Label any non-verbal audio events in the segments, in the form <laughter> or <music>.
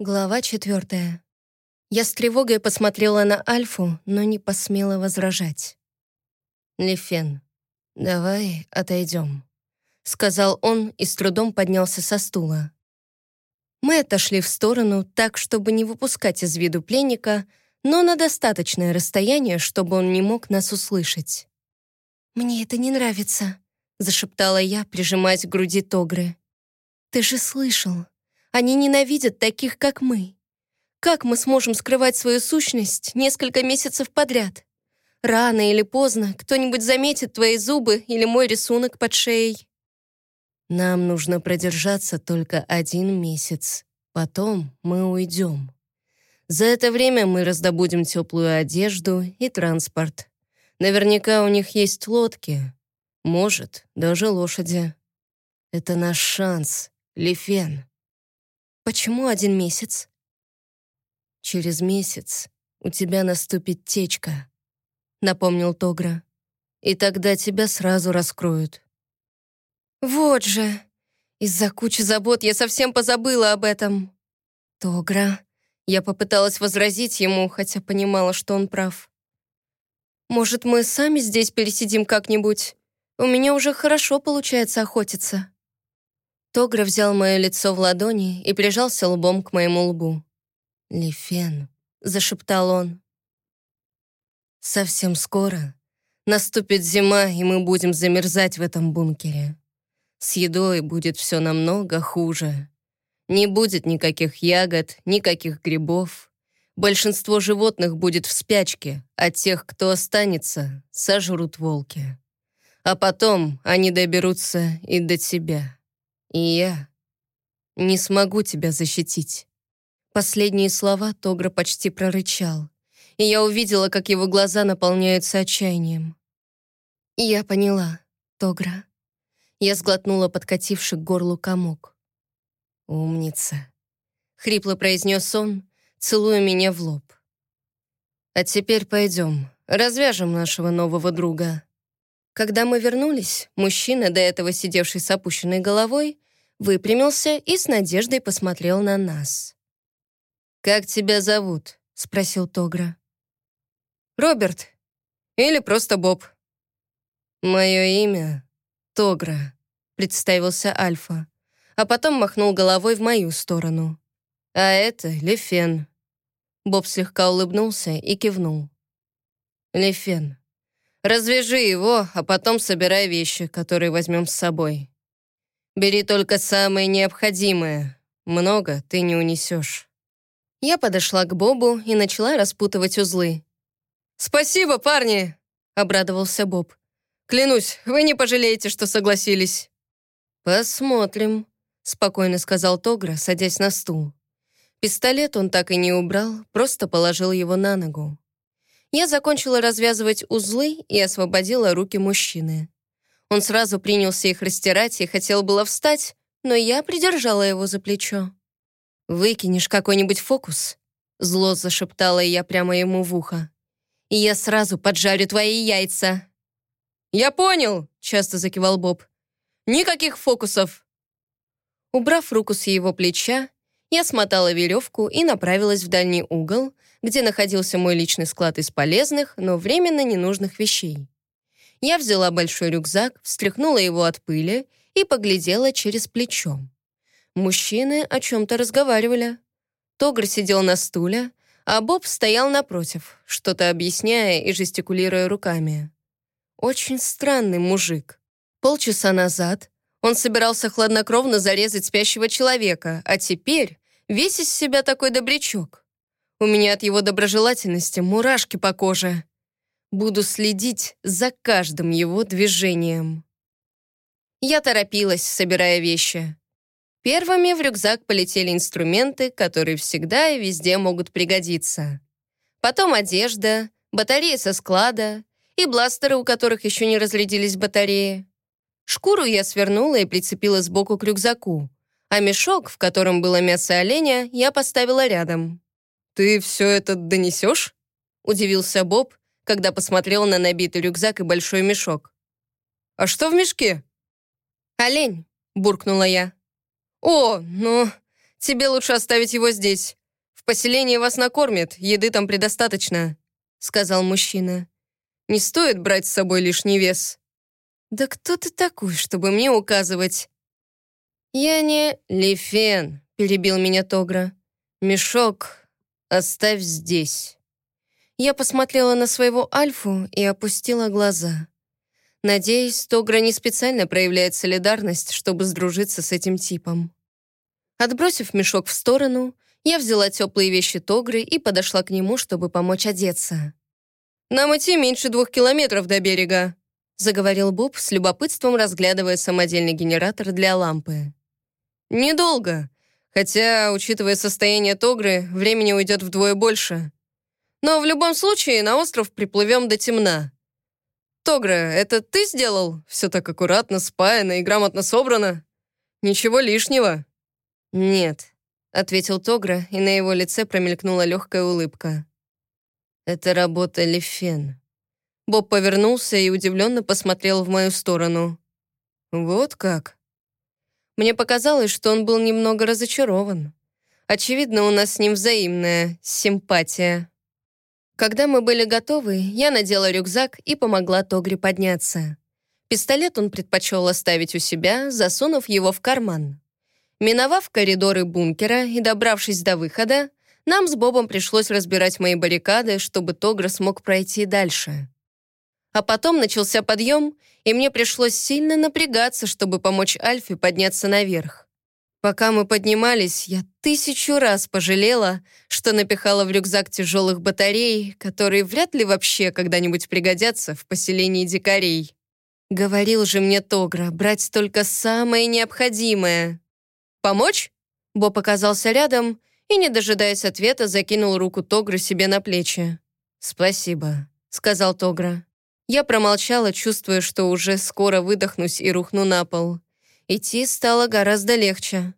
Глава четвертая. Я с тревогой посмотрела на Альфу, но не посмела возражать. «Лефен, давай отойдем», — сказал он и с трудом поднялся со стула. Мы отошли в сторону так, чтобы не выпускать из виду пленника, но на достаточное расстояние, чтобы он не мог нас услышать. «Мне это не нравится», — зашептала я, прижимаясь к груди Тогры. «Ты же слышал, они ненавидят таких, как мы. Как мы сможем скрывать свою сущность несколько месяцев подряд? Рано или поздно кто-нибудь заметит твои зубы или мой рисунок под шеей. Нам нужно продержаться только один месяц. Потом мы уйдем. За это время мы раздобудем теплую одежду и транспорт. Наверняка у них есть лодки. Может, даже лошади. Это наш шанс, Лифен. Почему один месяц? Через месяц у тебя наступит течка, напомнил Тогра. И тогда тебя сразу раскроют. Вот же. Из-за кучи забот я совсем позабыла об этом. Тогра. Я попыталась возразить ему, хотя понимала, что он прав. Может, мы сами здесь пересидим как-нибудь? У меня уже хорошо получается охотиться. Тогра взял мое лицо в ладони и прижался лбом к моему лбу. «Лифен», — зашептал он. «Совсем скоро наступит зима, и мы будем замерзать в этом бункере. С едой будет все намного хуже. Не будет никаких ягод, никаких грибов. Большинство животных будет в спячке, а тех, кто останется, сожрут волки. А потом они доберутся и до тебя». И я не смогу тебя защитить». Последние слова Тогра почти прорычал, и я увидела, как его глаза наполняются отчаянием. я поняла, Тогра. Я сглотнула подкативший к горлу комок. «Умница», — хрипло произнес он, целуя меня в лоб. «А теперь пойдем, развяжем нашего нового друга». Когда мы вернулись, мужчина, до этого сидевший с опущенной головой, выпрямился и с надеждой посмотрел на нас. «Как тебя зовут?» — спросил Тогра. «Роберт. Или просто Боб». «Мое имя — Тогра», — представился Альфа, а потом махнул головой в мою сторону. «А это Лефен». Боб слегка улыбнулся и кивнул. «Лефен, Развяжи его, а потом собирай вещи, которые возьмем с собой. Бери только самое необходимое. Много ты не унесешь». Я подошла к Бобу и начала распутывать узлы. «Спасибо, парни!» — обрадовался Боб. «Клянусь, вы не пожалеете, что согласились». «Посмотрим», — спокойно сказал Тогра, садясь на стул. Пистолет он так и не убрал, просто положил его на ногу. Я закончила развязывать узлы и освободила руки мужчины. Он сразу принялся их растирать и хотел было встать, но я придержала его за плечо. «Выкинешь какой-нибудь фокус?» Зло зашептала я прямо ему в ухо. «И я сразу поджарю твои яйца!» «Я понял!» — часто закивал Боб. «Никаких фокусов!» Убрав руку с его плеча, я смотала веревку и направилась в дальний угол, где находился мой личный склад из полезных, но временно ненужных вещей. Я взяла большой рюкзак, встряхнула его от пыли и поглядела через плечо. Мужчины о чем-то разговаривали. Тогр сидел на стуле, а Боб стоял напротив, что-то объясняя и жестикулируя руками. Очень странный мужик. Полчаса назад он собирался хладнокровно зарезать спящего человека, а теперь весь из себя такой добрячок. У меня от его доброжелательности мурашки по коже. Буду следить за каждым его движением. Я торопилась, собирая вещи. Первыми в рюкзак полетели инструменты, которые всегда и везде могут пригодиться. Потом одежда, батареи со склада и бластеры, у которых еще не разрядились батареи. Шкуру я свернула и прицепила сбоку к рюкзаку, а мешок, в котором было мясо оленя, я поставила рядом. «Ты все это донесешь?» — удивился Боб, когда посмотрел на набитый рюкзак и большой мешок. «А что в мешке?» «Олень», — буркнула я. «О, ну, тебе лучше оставить его здесь. В поселении вас накормят, еды там предостаточно», — сказал мужчина. «Не стоит брать с собой лишний вес». «Да кто ты такой, чтобы мне указывать?» «Я не Лифен», — перебил меня Тогра. «Мешок оставь здесь». Я посмотрела на своего Альфу и опустила глаза. Надеюсь, Тогра не специально проявляет солидарность, чтобы сдружиться с этим типом. Отбросив мешок в сторону, я взяла теплые вещи Тогры и подошла к нему, чтобы помочь одеться. «Нам идти меньше двух километров до берега», заговорил Боб с любопытством, разглядывая самодельный генератор для лампы. «Недолго, хотя, учитывая состояние Тогры, времени уйдет вдвое больше. Но в любом случае на остров приплывем до темна. Тогра, это ты сделал? Все так аккуратно, спаяно и грамотно собрано? Ничего лишнего?» «Нет», — ответил Тогра, и на его лице промелькнула легкая улыбка. «Это работа Лефен». Боб повернулся и удивленно посмотрел в мою сторону. «Вот как?» Мне показалось, что он был немного разочарован. Очевидно, у нас с ним взаимная симпатия. Когда мы были готовы, я надела рюкзак и помогла Тогре подняться. Пистолет он предпочел оставить у себя, засунув его в карман. Миновав коридоры бункера и добравшись до выхода, нам с Бобом пришлось разбирать мои баррикады, чтобы Тогра смог пройти дальше. А потом начался подъем, и мне пришлось сильно напрягаться, чтобы помочь Альфе подняться наверх. Пока мы поднимались, я тысячу раз пожалела, что напихала в рюкзак тяжелых батарей, которые вряд ли вообще когда-нибудь пригодятся в поселении дикарей. Говорил же мне Тогра брать только самое необходимое. «Помочь?» Боб оказался рядом и, не дожидаясь ответа, закинул руку Тогра себе на плечи. «Спасибо», — сказал Тогра. Я промолчала, чувствуя, что уже скоро выдохнусь и рухну на пол. Идти стало гораздо легче.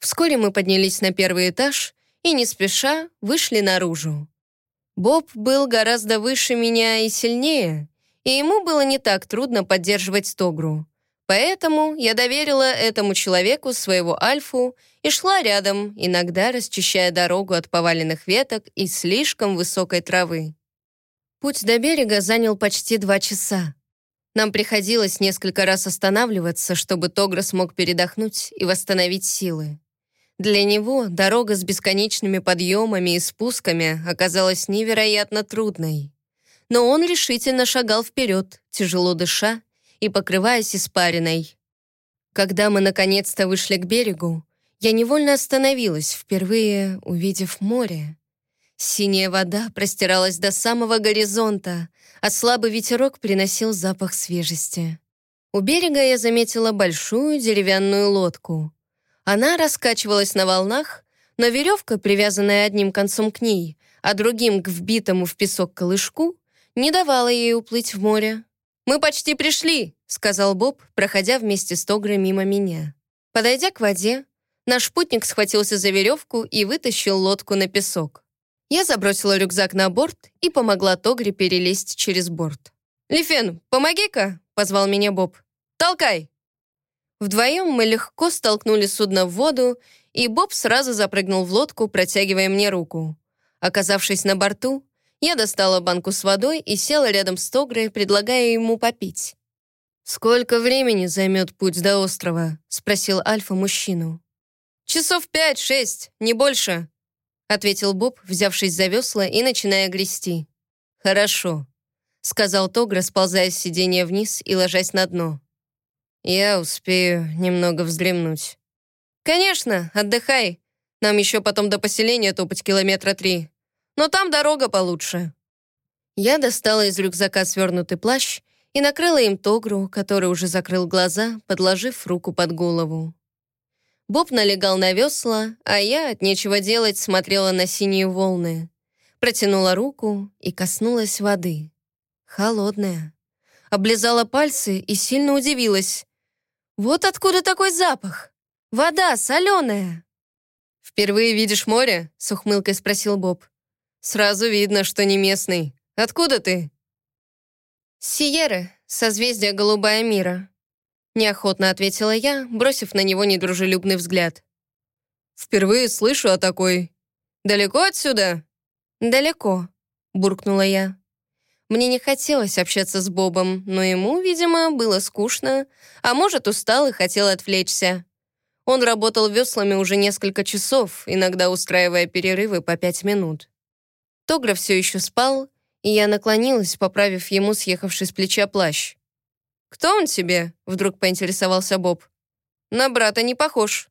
Вскоре мы поднялись на первый этаж и, не спеша, вышли наружу. Боб был гораздо выше меня и сильнее, и ему было не так трудно поддерживать Тогру. Поэтому я доверила этому человеку своего Альфу и шла рядом, иногда расчищая дорогу от поваленных веток и слишком высокой травы. Путь до берега занял почти два часа. Нам приходилось несколько раз останавливаться, чтобы Тогра смог передохнуть и восстановить силы. Для него дорога с бесконечными подъемами и спусками оказалась невероятно трудной. Но он решительно шагал вперед, тяжело дыша и покрываясь испариной. Когда мы наконец-то вышли к берегу, я невольно остановилась, впервые увидев море. Синяя вода простиралась до самого горизонта, а слабый ветерок приносил запах свежести. У берега я заметила большую деревянную лодку. Она раскачивалась на волнах, но веревка, привязанная одним концом к ней, а другим к вбитому в песок колышку, не давала ей уплыть в море. «Мы почти пришли», — сказал Боб, проходя вместе с Тогрой мимо меня. Подойдя к воде, наш путник схватился за веревку и вытащил лодку на песок. Я забросила рюкзак на борт и помогла Тогре перелезть через борт. «Лифен, помоги-ка!» — позвал меня Боб. «Толкай!» Вдвоем мы легко столкнули судно в воду, и Боб сразу запрыгнул в лодку, протягивая мне руку. Оказавшись на борту, я достала банку с водой и села рядом с Тогрой, предлагая ему попить. «Сколько времени займет путь до острова?» — спросил Альфа мужчину. «Часов пять-шесть, не больше», — ответил Боб, взявшись за весла и начиная грести. «Хорошо», — сказал Тогра, сползая с сиденья вниз и ложась на дно. «Я успею немного вздремнуть». «Конечно, отдыхай. Нам еще потом до поселения топать километра три но там дорога получше». Я достала из рюкзака свернутый плащ и накрыла им Тогру, который уже закрыл глаза, подложив руку под голову. Боб налегал на весла, а я от нечего делать смотрела на синие волны. Протянула руку и коснулась воды. Холодная. Облизала пальцы и сильно удивилась. Вот откуда такой запах. Вода соленая. «Впервые видишь море?» — с ухмылкой спросил Боб. Сразу видно, что не местный. Откуда ты?» «Сиеры, созвездие Голубая мира», — неохотно ответила я, бросив на него недружелюбный взгляд. Впервые слышу о такой. Далеко отсюда?» «Далеко», — буркнула я. Мне не хотелось общаться с Бобом, но ему, видимо, было скучно, а может, устал и хотел отвлечься. Он работал веслами уже несколько часов, иногда устраивая перерывы по пять минут. Тогра все еще спал, и я наклонилась, поправив ему съехавший с плеча плащ. «Кто он тебе?» — вдруг поинтересовался Боб. «На брата не похож».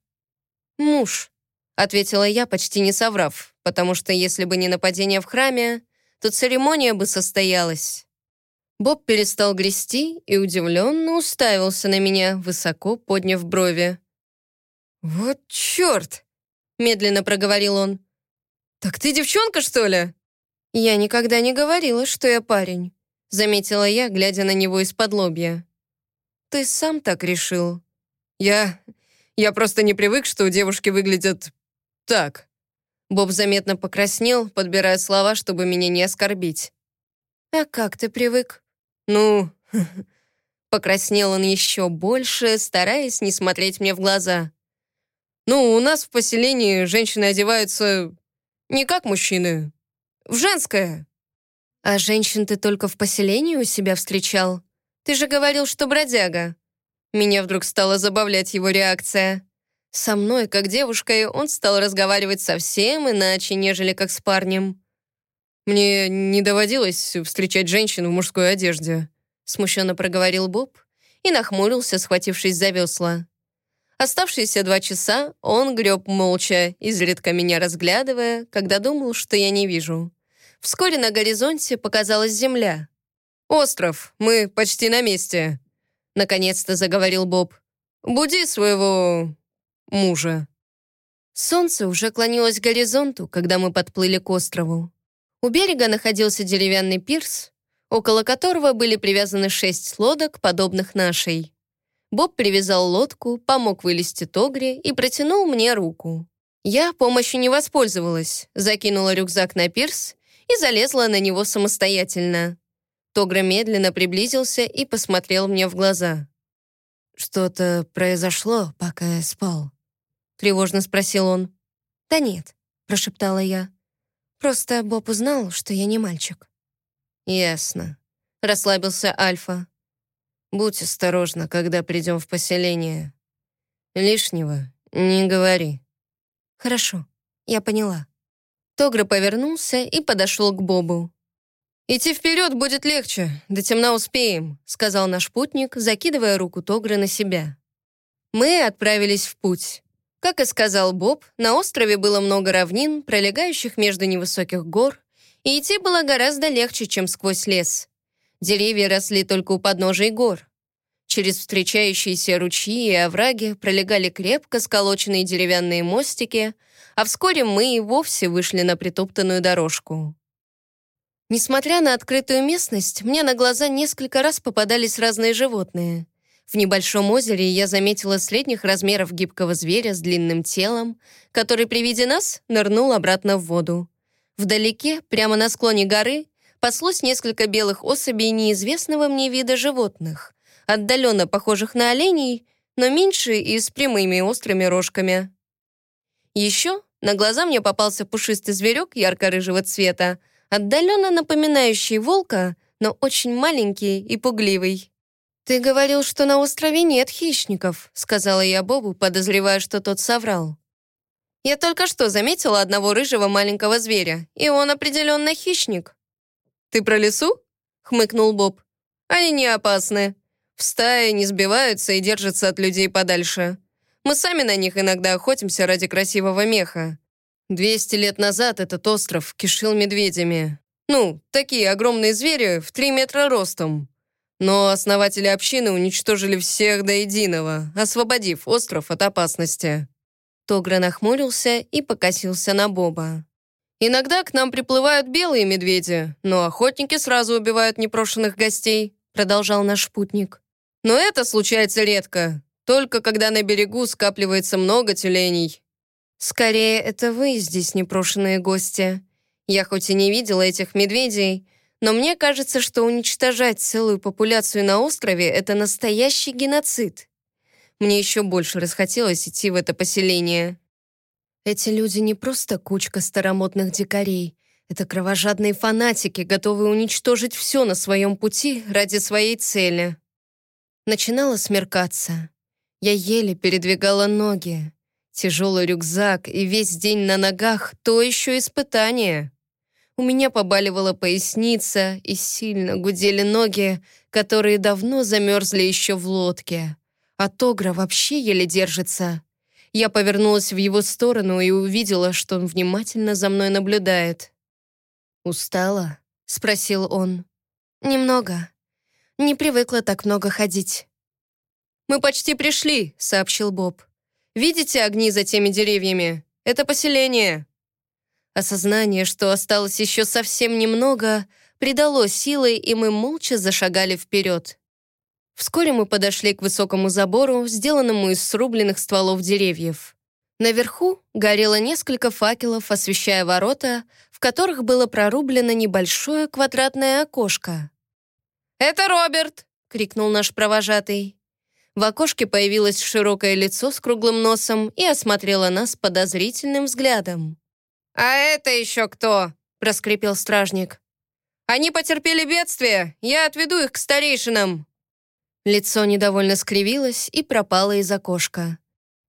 «Муж», — ответила я, почти не соврав, потому что если бы не нападение в храме, то церемония бы состоялась. Боб перестал грести и удивленно уставился на меня, высоко подняв брови. «Вот черт!» — медленно проговорил он. «Так ты девчонка, что ли?» «Я никогда не говорила, что я парень», — заметила я, глядя на него из-под лобья. «Ты сам так решил». «Я... я просто не привык, что девушки выглядят... так». Боб заметно покраснел, подбирая слова, чтобы меня не оскорбить. «А как ты привык?» «Ну...» <laughs> Покраснел он еще больше, стараясь не смотреть мне в глаза. «Ну, у нас в поселении женщины одеваются не как мужчины, в женское». «А женщин ты только в поселении у себя встречал? Ты же говорил, что бродяга». Меня вдруг стала забавлять его реакция. Со мной, как девушкой, он стал разговаривать совсем иначе, нежели как с парнем. «Мне не доводилось встречать женщин в мужской одежде», смущенно проговорил Боб и нахмурился, схватившись за весла. Оставшиеся два часа он греб молча, изредка меня разглядывая, когда думал, что я не вижу. Вскоре на горизонте показалась земля. «Остров, мы почти на месте», — наконец-то заговорил Боб. «Буди своего... мужа». Солнце уже клонилось к горизонту, когда мы подплыли к острову. У берега находился деревянный пирс, около которого были привязаны шесть лодок, подобных нашей. Боб привязал лодку, помог вылезти Тогре и протянул мне руку. Я помощью не воспользовалась, закинула рюкзак на пирс и залезла на него самостоятельно. Тогра медленно приблизился и посмотрел мне в глаза. «Что-то произошло, пока я спал?» Тревожно спросил он. «Да нет», — прошептала я. «Просто Боб узнал, что я не мальчик». «Ясно», — расслабился Альфа. Будь осторожна, когда придем в поселение. Лишнего не говори». «Хорошо, я поняла». Тогра повернулся и подошел к Бобу. «Идти вперед будет легче, до темна успеем», сказал наш путник, закидывая руку Тогры на себя. Мы отправились в путь. Как и сказал Боб, на острове было много равнин, пролегающих между невысоких гор, и идти было гораздо легче, чем сквозь лес. Деревья росли только у подножий гор. Через встречающиеся ручьи и овраги пролегали крепко сколоченные деревянные мостики, а вскоре мы и вовсе вышли на притоптанную дорожку. Несмотря на открытую местность, мне на глаза несколько раз попадались разные животные. В небольшом озере я заметила средних размеров гибкого зверя с длинным телом, который при виде нас нырнул обратно в воду. Вдалеке, прямо на склоне горы, паслось несколько белых особей неизвестного мне вида животных, отдаленно похожих на оленей, но меньше и с прямыми острыми рожками. Еще на глаза мне попался пушистый зверек ярко-рыжего цвета, отдаленно напоминающий волка, но очень маленький и пугливый. «Ты говорил, что на острове нет хищников», сказала я Бобу, подозревая, что тот соврал. «Я только что заметила одного рыжего маленького зверя, и он определенно хищник». «Ты про лесу?» — хмыкнул Боб. «Они не опасны. В стае не сбиваются и держатся от людей подальше. Мы сами на них иногда охотимся ради красивого меха. Двести лет назад этот остров кишил медведями. Ну, такие огромные звери в три метра ростом. Но основатели общины уничтожили всех до единого, освободив остров от опасности». Тогра нахмурился и покосился на Боба. Иногда к нам приплывают белые медведи, но охотники сразу убивают непрошенных гостей», продолжал наш спутник. «Но это случается редко, только когда на берегу скапливается много тюленей». «Скорее, это вы здесь непрошенные гости. Я хоть и не видела этих медведей, но мне кажется, что уничтожать целую популяцию на острове — это настоящий геноцид. Мне еще больше расхотелось идти в это поселение». Эти люди не просто кучка старомодных дикарей. Это кровожадные фанатики, готовые уничтожить все на своем пути ради своей цели. Начинало смеркаться. Я еле передвигала ноги. Тяжелый рюкзак и весь день на ногах — то еще испытание. У меня побаливала поясница и сильно гудели ноги, которые давно замерзли еще в лодке. А Тогра вообще еле держится. Я повернулась в его сторону и увидела, что он внимательно за мной наблюдает. «Устала?» — спросил он. «Немного. Не привыкла так много ходить». «Мы почти пришли», — сообщил Боб. «Видите огни за теми деревьями? Это поселение». Осознание, что осталось еще совсем немного, придало силы, и мы молча зашагали вперед. Вскоре мы подошли к высокому забору, сделанному из срубленных стволов деревьев. Наверху горело несколько факелов, освещая ворота, в которых было прорублено небольшое квадратное окошко. «Это Роберт!» — крикнул наш провожатый. В окошке появилось широкое лицо с круглым носом и осмотрело нас подозрительным взглядом. «А это еще кто?» — проскрипел стражник. «Они потерпели бедствие. Я отведу их к старейшинам». Лицо недовольно скривилось и пропало из окошка.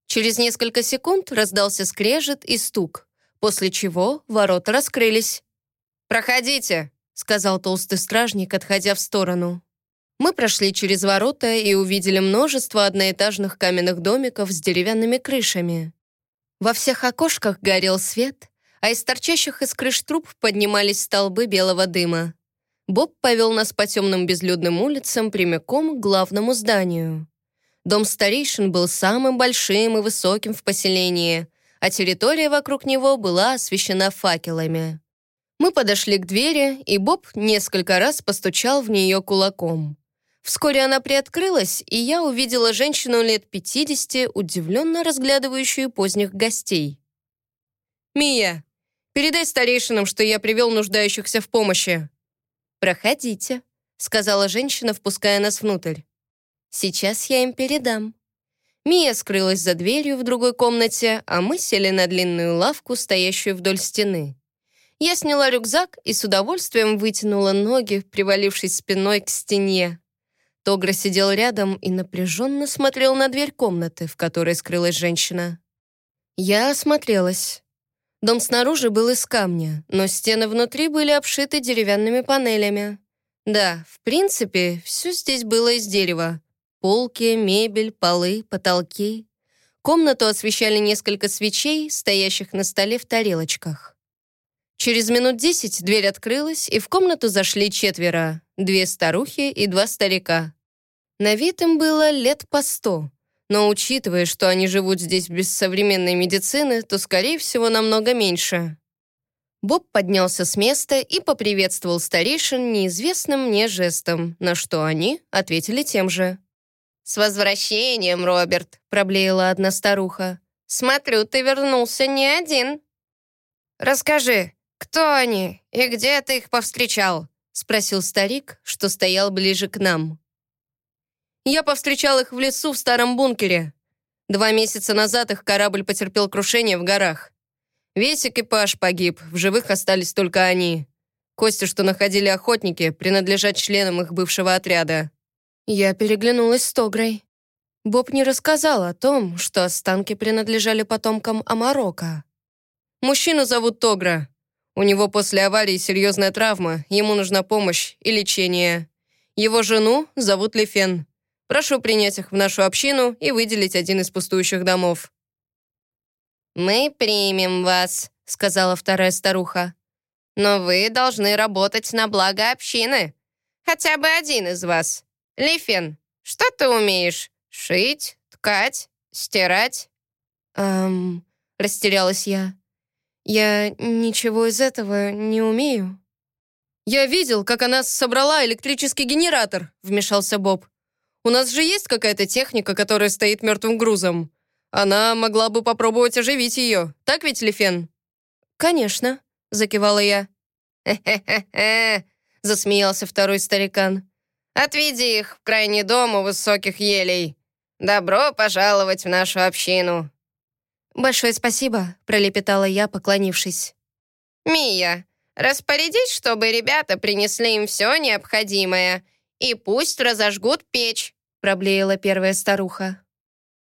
Через несколько секунд раздался скрежет и стук, после чего ворота раскрылись. «Проходите», — сказал толстый стражник, отходя в сторону. Мы прошли через ворота и увидели множество одноэтажных каменных домиков с деревянными крышами. Во всех окошках горел свет, а из торчащих из крыш труб поднимались столбы белого дыма. Боб повел нас по темным безлюдным улицам прямиком к главному зданию. Дом старейшин был самым большим и высоким в поселении, а территория вокруг него была освещена факелами. Мы подошли к двери, и Боб несколько раз постучал в нее кулаком. Вскоре она приоткрылась, и я увидела женщину лет 50, удивленно разглядывающую поздних гостей. «Мия, передай старейшинам, что я привел нуждающихся в помощи», «Проходите», — сказала женщина, впуская нас внутрь. «Сейчас я им передам». Мия скрылась за дверью в другой комнате, а мы сели на длинную лавку, стоящую вдоль стены. Я сняла рюкзак и с удовольствием вытянула ноги, привалившись спиной к стене. Тогра сидел рядом и напряженно смотрел на дверь комнаты, в которой скрылась женщина. Я осмотрелась. Дом снаружи был из камня, но стены внутри были обшиты деревянными панелями. Да, в принципе, все здесь было из дерева. Полки, мебель, полы, потолки. Комнату освещали несколько свечей, стоящих на столе в тарелочках. Через минут десять дверь открылась, и в комнату зашли четверо. Две старухи и два старика. На вид им было лет по сто. Но учитывая, что они живут здесь без современной медицины, то, скорее всего, намного меньше. Боб поднялся с места и поприветствовал старейшин неизвестным мне жестом, на что они ответили тем же. «С возвращением, Роберт!» — проблеяла одна старуха. «Смотрю, ты вернулся не один». «Расскажи, кто они и где ты их повстречал?» — спросил старик, что стоял ближе к нам. Я повстречал их в лесу в старом бункере. Два месяца назад их корабль потерпел крушение в горах. Весь экипаж погиб, в живых остались только они. Кости, что находили охотники, принадлежат членам их бывшего отряда. Я переглянулась с Тогрой. Боб не рассказал о том, что останки принадлежали потомкам Амарока. Мужчину зовут Тогра. У него после аварии серьезная травма, ему нужна помощь и лечение. Его жену зовут Лефен. Прошу принять их в нашу общину и выделить один из пустующих домов». «Мы примем вас», — сказала вторая старуха. «Но вы должны работать на благо общины. Хотя бы один из вас. Лифен, что ты умеешь? Шить, ткать, стирать?» «Эм...» — растерялась я. «Я ничего из этого не умею». «Я видел, как она собрала электрический генератор», — вмешался Боб. У нас же есть какая-то техника, которая стоит мертвым грузом. Она могла бы попробовать оживить ее. Так ведь, Лефен?» «Конечно», — закивала я. «Хе-хе-хе-хе», — засмеялся второй старикан. «Отведи их в крайний дом у высоких елей. Добро пожаловать в нашу общину». «Большое спасибо», — пролепетала я, поклонившись. «Мия, распорядись, чтобы ребята принесли им все необходимое, и пусть разожгут печь», — проблеяла первая старуха.